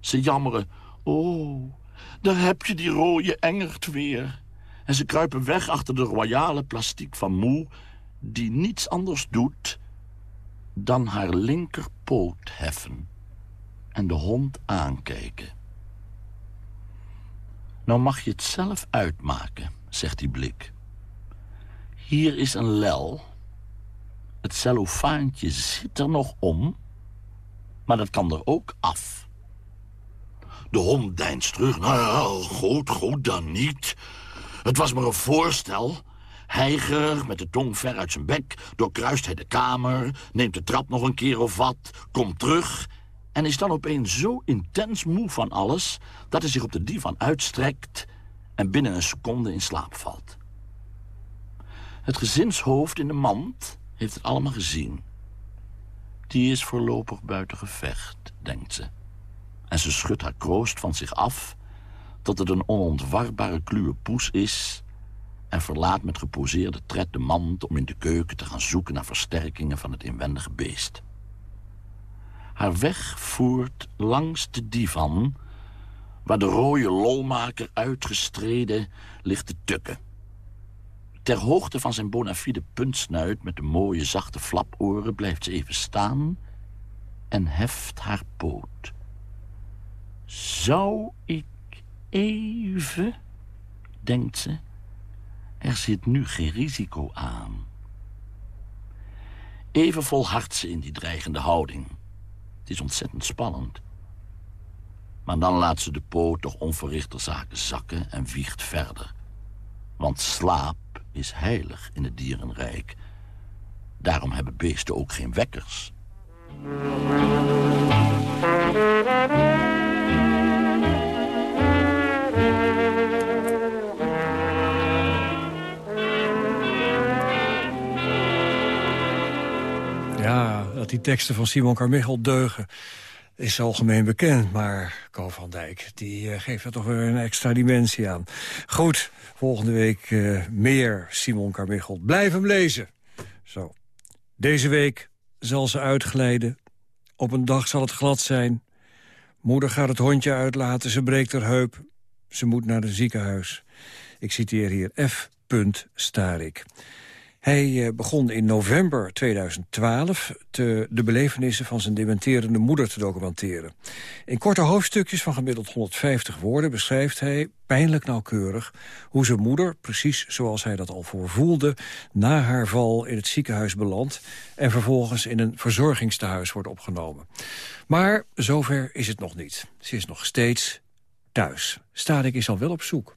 Ze jammeren, oh, daar heb je die rode engert weer. En ze kruipen weg achter de royale plastiek van Moe, die niets anders doet dan haar linkerpoot heffen en de hond aankijken. Nou mag je het zelf uitmaken, zegt die blik. Hier is een lel het cellofaantje zit er nog om, maar dat kan er ook af. De hond deinst terug. Nou goed, goed, dan niet. Het was maar een voorstel. Heigerig, met de tong ver uit zijn bek, doorkruist hij de kamer... neemt de trap nog een keer of wat, komt terug... en is dan opeens zo intens moe van alles... dat hij zich op de divan uitstrekt en binnen een seconde in slaap valt. Het gezinshoofd in de mand heeft het allemaal gezien. Die is voorlopig buiten gevecht, denkt ze. En ze schudt haar kroost van zich af... tot het een onontwarbare kluwe poes is... en verlaat met geposeerde tred de mand om in de keuken te gaan zoeken... naar versterkingen van het inwendige beest. Haar weg voert langs de divan... waar de rode lolmaker uitgestreden ligt te tukken. Ter hoogte van zijn bona fide puntsnuit met de mooie zachte flaporen blijft ze even staan en heft haar poot. Zou ik even, denkt ze, er zit nu geen risico aan. Even volhardt ze in die dreigende houding. Het is ontzettend spannend. Maar dan laat ze de poot toch onverrichter zaken zakken en wiegt verder. Want slaap is heilig in het dierenrijk. Daarom hebben beesten ook geen wekkers. Dat die teksten van Simon Carmichael deugen is algemeen bekend. Maar Ko van Dijk die, uh, geeft er toch weer een extra dimensie aan. Goed, volgende week uh, meer Simon Carmichael. Blijf hem lezen. Zo. Deze week zal ze uitglijden. Op een dag zal het glad zijn. Moeder gaat het hondje uitlaten, ze breekt haar heup. Ze moet naar het ziekenhuis. Ik citeer hier F. Starik. Hij eh, begon in november 2012 te, de belevenissen van zijn dementerende moeder te documenteren. In korte hoofdstukjes van gemiddeld 150 woorden beschrijft hij pijnlijk nauwkeurig hoe zijn moeder, precies zoals hij dat al voorvoelde, na haar val in het ziekenhuis belandt en vervolgens in een verzorgingstehuis wordt opgenomen. Maar zover is het nog niet. Ze is nog steeds thuis. Stadik is al wel op zoek.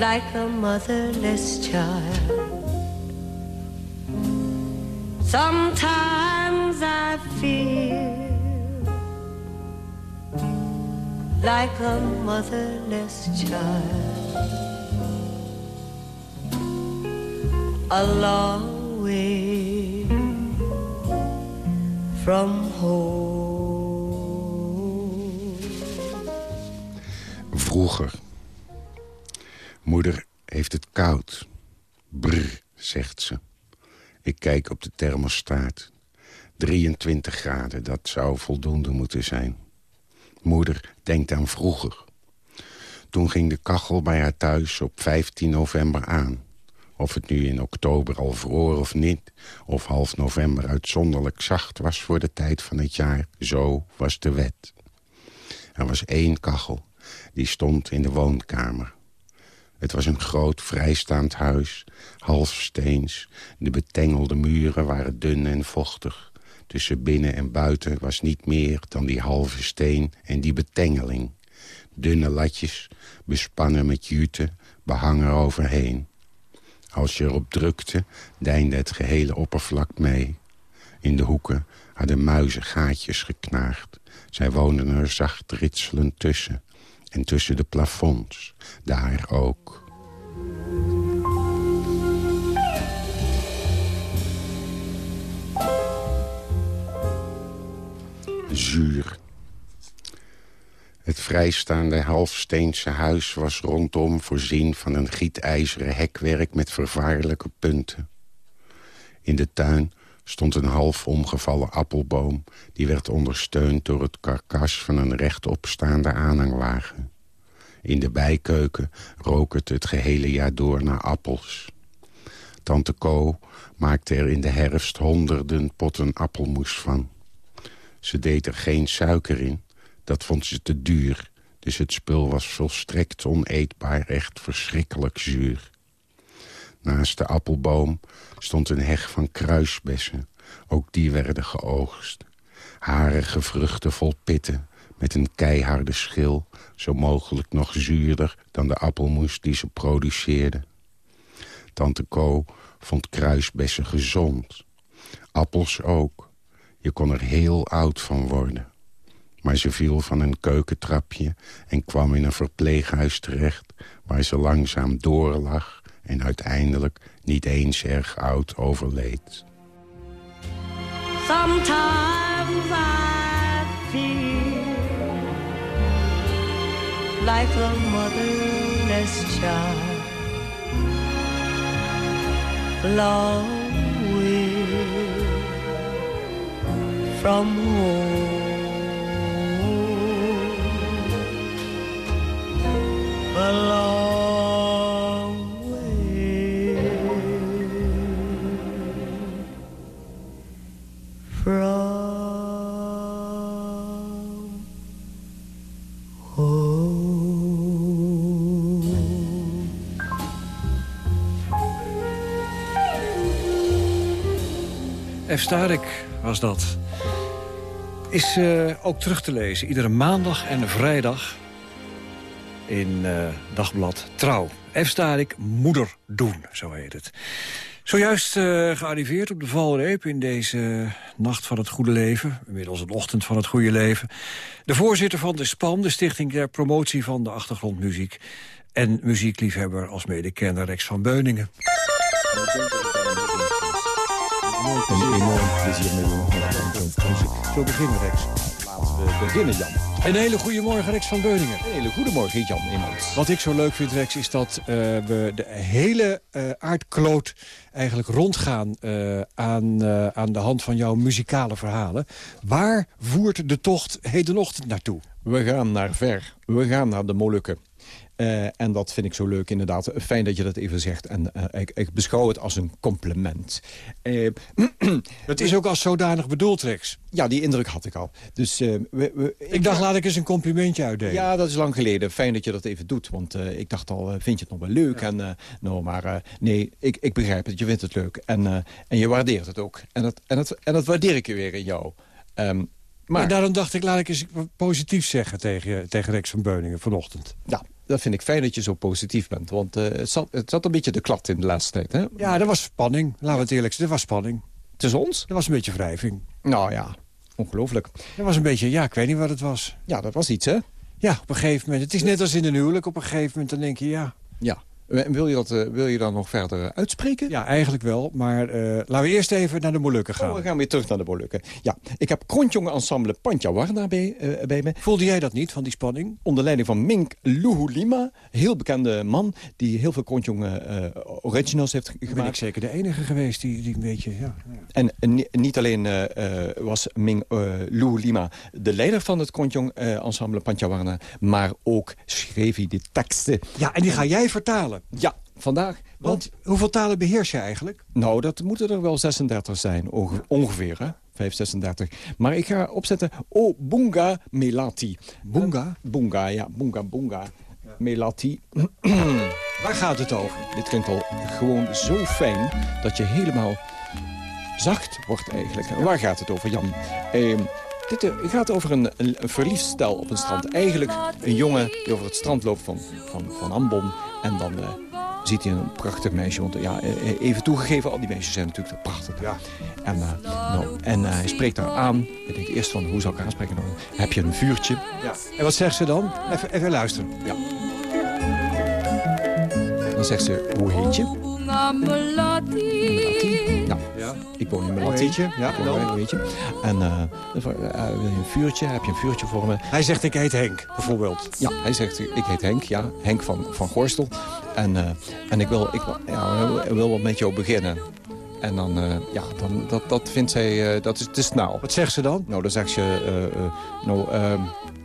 like a motherless child. Sometimes I feel like a motherless child. A long way from home. Vroeger. Moeder heeft het koud. Brr, zegt ze. Ik kijk op de thermostaat. 23 graden, dat zou voldoende moeten zijn. Moeder denkt aan vroeger. Toen ging de kachel bij haar thuis op 15 november aan. Of het nu in oktober al vroor of niet... of half november uitzonderlijk zacht was voor de tijd van het jaar... zo was de wet. Er was één kachel, die stond in de woonkamer. Het was een groot vrijstaand huis, halfsteens. De betengelde muren waren dun en vochtig. Tussen binnen en buiten was niet meer dan die halve steen en die betengeling. Dunne latjes, bespannen met jute, behangen overheen. Als je erop drukte, deinde het gehele oppervlak mee. In de hoeken hadden muizen gaatjes geknaagd. Zij woonden er zacht ritselend tussen. En tussen de plafonds, daar ook. Zuur. Het vrijstaande halfsteense huis was rondom voorzien van een gietijzeren hekwerk met vervaarlijke punten. In de tuin stond een half omgevallen appelboom... die werd ondersteund door het karkas van een rechtopstaande aanhangwagen. In de bijkeuken rook het het gehele jaar door naar appels. Tante Co maakte er in de herfst honderden potten appelmoes van. Ze deed er geen suiker in, dat vond ze te duur... dus het spul was volstrekt oneetbaar, echt verschrikkelijk zuur. Naast de appelboom stond een heg van kruisbessen. Ook die werden geoogst. Harige vruchten vol pitten, met een keiharde schil... zo mogelijk nog zuurder dan de appelmoes die ze produceerde. Tante Co vond kruisbessen gezond. Appels ook. Je kon er heel oud van worden. Maar ze viel van een keukentrapje en kwam in een verpleeghuis terecht... waar ze langzaam doorlag en uiteindelijk niet eens erg oud overleed. Sometimes I feel like a motherless child. Long way from home. Long F. Starik was dat. Is eh, ook terug te lezen, iedere maandag en vrijdag... in eh, Dagblad Trouw. F. Starik, Moeder doen, zo heet het. Zojuist eh, gearriveerd op de valreep in deze Nacht van het Goede Leven. Inmiddels een Ochtend van het Goede Leven. De voorzitter van de SPAN, de Stichting ter Promotie van de Achtergrondmuziek. En muziekliefhebber als medekenner Rex van Beuningen. Een enorm plezier mee doen. Zo beginnen, Rex. Laten we beginnen, Jan. Een hele goede morgen, Rex van Beuningen. Een hele goede morgen, Jan Immers. Wat ik zo leuk vind, Rex, is dat eh, we de hele eh, aardkloot eigenlijk rondgaan... eh, aan, aan de hand van jouw muzikale verhalen. Waar voert de tocht hedenochtend naartoe? We gaan naar ver. We gaan naar de Molukken. Eh, en dat vind ik zo leuk inderdaad. Fijn dat je dat even zegt. En eh, ik, ik beschouw het als een compliment. Eh, het is ook als zodanig bedoeld, Rex. Ja, die indruk had ik al. Dus, we, we- Ik dacht, laat ik eens een complimentje uitdelen. Ja, dat is lang geleden. Fijn dat je dat even doet. Want ik dacht al, vind je het nog wel leuk? En, nou, maar nee, ik, ik begrijp het. Je vindt het leuk. En, en je waardeert het ook. En dat, en, dat, en dat waardeer ik weer in jou. Ehm, Maar maar daarom dacht ik, laat ik eens positief zeggen tegen, tegen Rex van Beuningen vanochtend. ja, dat vind ik fijn dat je zo positief bent. Want eh, het, zat, het zat een beetje de klad in de laatste tijd. Hè? Ja, er was spanning. Laten we het eerlijk zijn, er was spanning. Tussen ons? Er was een beetje wrijving. Nou ja, ongelooflijk. Er was een beetje, ja, ik weet niet wat het was. Ja, dat was iets, hè? Ja, op een gegeven moment. Het is net als in een huwelijk. Op een gegeven moment dan denk je, ja... Ja. En wil je dat eh, wil je dan nog verder eh, uitspreken? Ja, eigenlijk wel. Maar eh, laten we eerst even naar de Molukken gaan. Oh, we gaan weer terug naar de Molukken. Ja, ik heb Krontjongen Ensemble Pantjawarna bij, eh, bij me. Voelde jij dat niet, van die spanning? Onder leiding van Mink Luhulima. Heel bekende man die heel veel Krontjongen eh, originals heeft Dan ben ik gemaakt. zeker de enige geweest die, die een beetje... Ja, ja. En eh, ni- niet alleen eh, eh, was Ming uh, Lima de leider van het Krontjong eh, Ensemble Pantjawarna... maar ook schreef hij de teksten. ja, en die ga jij vertalen. Ja, vandaag. Want hoeveel talen beheers je eigenlijk? Nou, dat moeten er wel 36 zijn, onge- ongeveer, hè? 5, 36. Maar ik ga opzetten O Bunga Melati. Bunga? Bunga, ja. Bunga, Bunga. Melati. Waar gaat het over? Dit klinkt al gewoon zo fijn dat je helemaal zacht wordt eigenlijk. En Waar gaat het over, Jan? Ehm, dit eh, gaat over een, een, een verliefd stel op een strand. Eigenlijk een jongen die over het strand loopt van, van, van Ambon. En dan eh, ziet hij een prachtig meisje. Want ja, eh, even toegegeven, al die meisjes zijn natuurlijk prachtig. Ja. En, eh, nou, en eh, hij spreekt haar aan. Hij denkt eerst van, hoe zou ik haar aanspreken? Nou, heb je een vuurtje? Ja. En wat zegt ze dan? Even, even luisteren. Ja. Dan zegt ze, hoe heet je? Ja. ik woon in Hoe Melati. heet je? Ja, je? En eh, eh, wil je een vuurtje? Heb je een vuurtje voor me? Hij zegt, ik heet Henk, bijvoorbeeld. Ja, hij zegt, ik heet Henk, ja. Henk van, van Gorstel. En, eh, en ik, wil, ik wil- ja, ik wil wat met jou beginnen. En dan, ja, dan, dat, dat vindt zij, dat is te snel. Wat zegt ze dan? Nou, dan zegt ze, nou,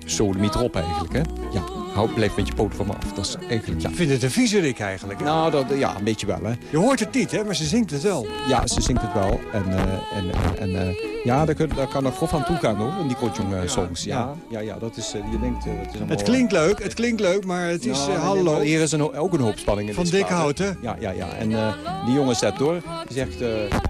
sodemiet erop eigenlijk, hè. Ja, hou, blijf met je poten van me af. Dat is eigenlijk, ja. Ik vind het een viezerik eigenlijk. hè? Nou, dat, ja, een beetje wel, hè. Je hoort het niet, hè, maar ze zingt het wel. Ja, ze zingt het wel. En, eh, en, en eh, ja, daar, kun, daar kan er grof aan toe gaan, hoor, in die Kotjong eh, songs. Ja, ja, ja, dat is, eh, je denkt, eh, het is allemaal... Het klinkt leuk, het klinkt leuk, maar het is eh, hallo. Hier is een, ook een hoop spanning in Van dit dik spel, hè. hout, hè? Ja, ja, ja. En eh, die jongen zet door. Die zegt, eh,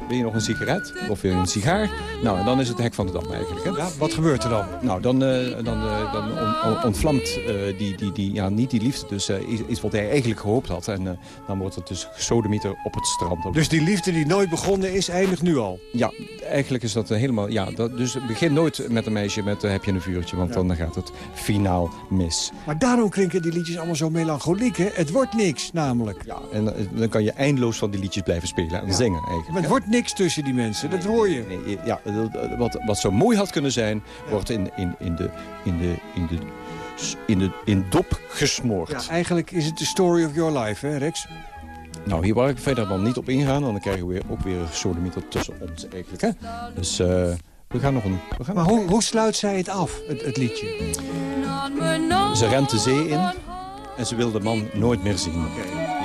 wil je nog een sigaret? Of wil je een sigaar? Nou, en dan is het hek van de dam eigenlijk. Hè? Ja, wat gebeurt er dan? Nou, dan, eh, dan, eh, dan on- on- ontvlamt eh, die, die, die, ja, niet die liefde. Dus eh, is, is wat hij eigenlijk gehoopt had. En eh, dan wordt het dus gesodemieter op het strand. Dus die liefde die nooit begonnen is, eindigt nu al. Ja, eigenlijk is dat eh, helemaal... Ja, dat, dus begin nooit met een meisje met heb je een vuurtje. Want dan gaat het finaal mis. Maar daarom klinken die liedjes allemaal zo melancholiek, hè? Het wordt niks, namelijk. Ja, en dan kan je eindeloos van die liedjes blijven spelen en zingen eigenlijk. Maar het wordt niks tussen die mensen, dat hoor je. Nee, ja, wat, wat zo mooi had kunnen zijn, wordt in, in, in, de, in, de, in, de, in, de, in dop gesmoord. Ja, eigenlijk is het de story of your life, hè, Rex? Nou, hier waar ik verder dan niet op ingaan, dan krijgen we weer, ook weer een sodemieter tussen ons eigenlijk. Hè? Dus eh, we gaan nog een... We gaan Maar hoe, hoe sluit zij het af, het, het liedje? Ze rent de zee in en ze wil de man nooit meer zien.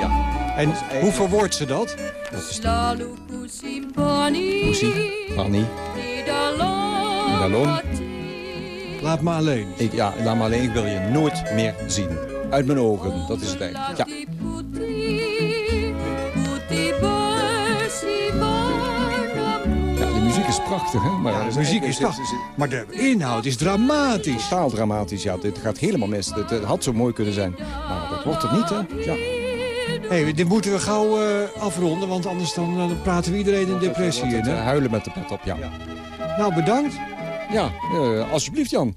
Ja. En hoe verwoordt ze dat? Dat is de Poesie, Annie, Midalon. Laat me alleen. Ik, ja, laat maar alleen, ik wil je nooit meer zien. Uit mijn ogen, dat is het eigenlijk. Ja. Ja, de muziek is prachtig, hè? Maar Ja, de muziek is prachtig. Maar de inhoud is dramatisch. Totaal dramatisch, ja. Dit gaat helemaal mis. Het, het had zo mooi kunnen zijn. Maar dat wordt het niet, hè? Ja. hey, dit moeten we gauw eh, afronden, want anders dan, eh, dan praten we iedereen in depressie in. Hè? eh, huilen met de pet op, ja. Nou, bedankt. Ja, eh, alsjeblieft, Jan.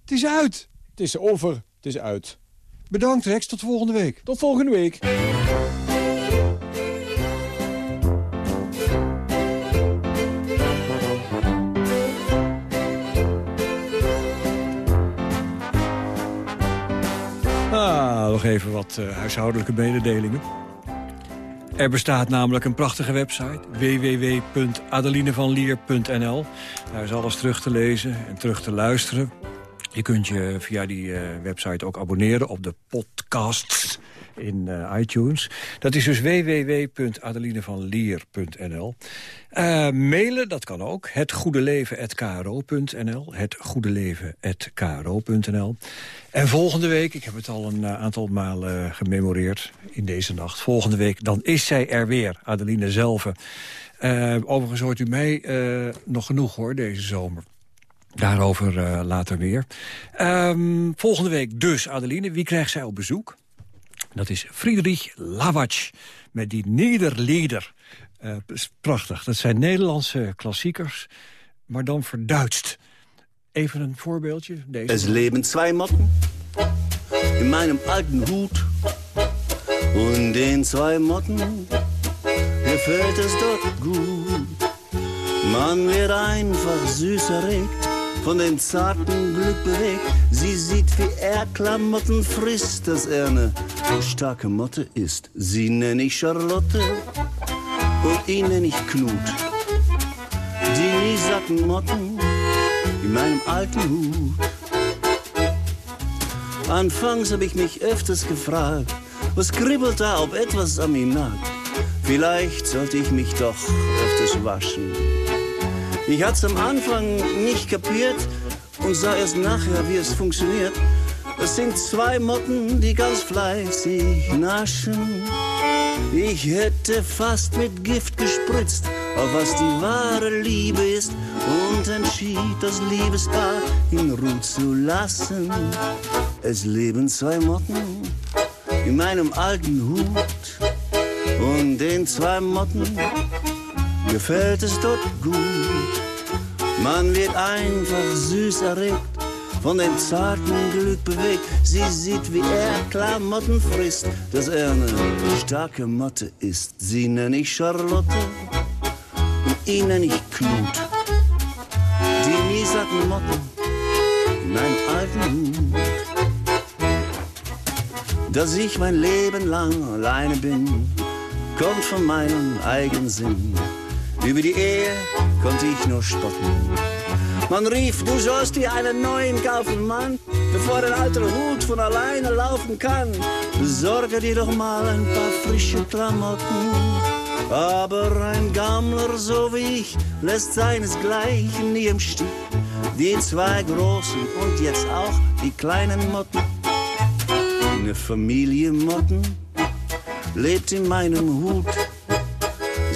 Het is uit. Het is over, het is uit. Bedankt, Rex. Tot volgende week. Tot volgende week. Ah, nog even wat eh, huishoudelijke mededelingen. Er bestaat namelijk een prachtige website, www.adelinevanlier.nl. Daar is alles terug te lezen en terug te luisteren. Je kunt je via die eh, website ook abonneren op de podcasts in eh, iTunes. Dat is dus www.adelinevanlier.nl. Eh mailen, dat kan ook. hetgoedeleven.kro.nl. hetgoedeleven.kro.nl. En volgende week, ik heb het al een eh, aantal malen gememoreerd in deze nacht. Volgende week, dan is zij er weer, Adeline zelf. Overigens hoort u mij nog genoeg hoor, deze zomer. Daarover later meer. Ehm, volgende week dus, Adeline. Wie krijgt zij op bezoek? Dat is Friedrich Lawatsch met die Nederlieder. Eh, prachtig. Dat zijn Nederlandse klassiekers, maar dan verduidst. Even een voorbeeldje. Deze. Es leben zwei Motten in meinem alten Hut. Und den zwei Motten gefällt es dort gut. Man wird einfach süß erregt, von dem zarten Glück bewegt. Sie sieht, wie er Klamotten frisst, dass er eine starke Motte ist. Sie nenne ich Charlotte und ihn nenne ich Knut. Die nie satten Motten in meinem alten Hut. Anfangs habe ich mich öfters gefragt, was kribbelt da, ob etwas an mir nagt. Vielleicht sollte ich mich doch öfters waschen. Ich hat's am Anfang nicht kapiert und sah erst nachher, wie es funktioniert. Es sind zwei Motten, die ganz fleißig naschen. Ich hätte fast mit Gift gespritzt, auf was die wahre Liebe ist und entschied, das Liebespaar in Ruhe zu lassen. Es leben zwei Motten in meinem alten Hut und den zwei Motten gefällt es dort gut. Man wird einfach süß erregt, von dem zarten Glück bewegt. Sie sieht, wie er Klamotten frisst, dass er eine starke Motte ist. Sie nenne ich Charlotte und ihn nenne ich Knut. Die nie Motten in meinem alten Hut. Dass ich mein Leben lang alleine bin, kommt von meinem eigenen Sinn. Über die Ehe konnte ich nur spotten. Man rief, du sollst dir einen neuen kaufen, Mann, bevor der alte Hut von alleine laufen kann. Besorge dir doch mal ein paar frische Klamotten. Aber ein Gammler so wie ich lässt seinesgleichen nie im Stich. Die zwei großen und jetzt auch die kleinen Motten. Eine Familie Motten lebt in meinem Hut.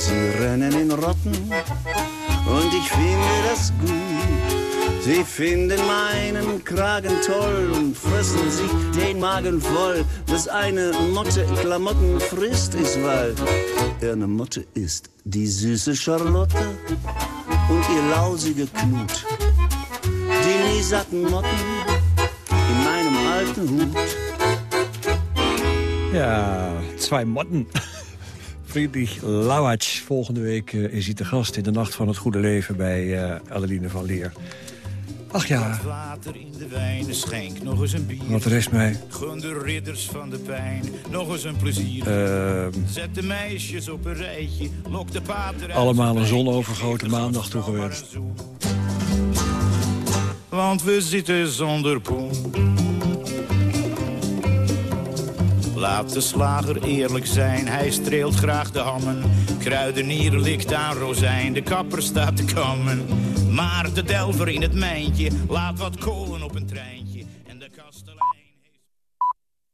Sie rennen in Rotten und ich finde das gut. Sie finden meinen Kragen toll und fressen sich den Magen voll, dass eine Motte Klamotten frisst, ist, weil er eine Motte ist. Die süße Charlotte und ihr lausige Knut. Die nie satten Motten in meinem alten Hut. Ja, twee motten. Friedrich Lauwatsch. Volgende week eh, is hij te gast in de Nacht van het Goede Leven bij eh, Adeline van Leer. Ach ja, Water in de wijn, schenk nog eens een bier. wat rest mij. Gun de ridders van de pijn, nog eens een plezier. Ehm, Zet de meisjes op een rijtje, lok de pater allemaal een zonovergoten maandag toegewenst. Want we zitten zonder poen. Laat de slager eerlijk zijn, hij streelt graag de hammen. Kruidenier likt aan rozijn, de kapper staat te kammen. Maar de delver in het mijntje laat wat kolen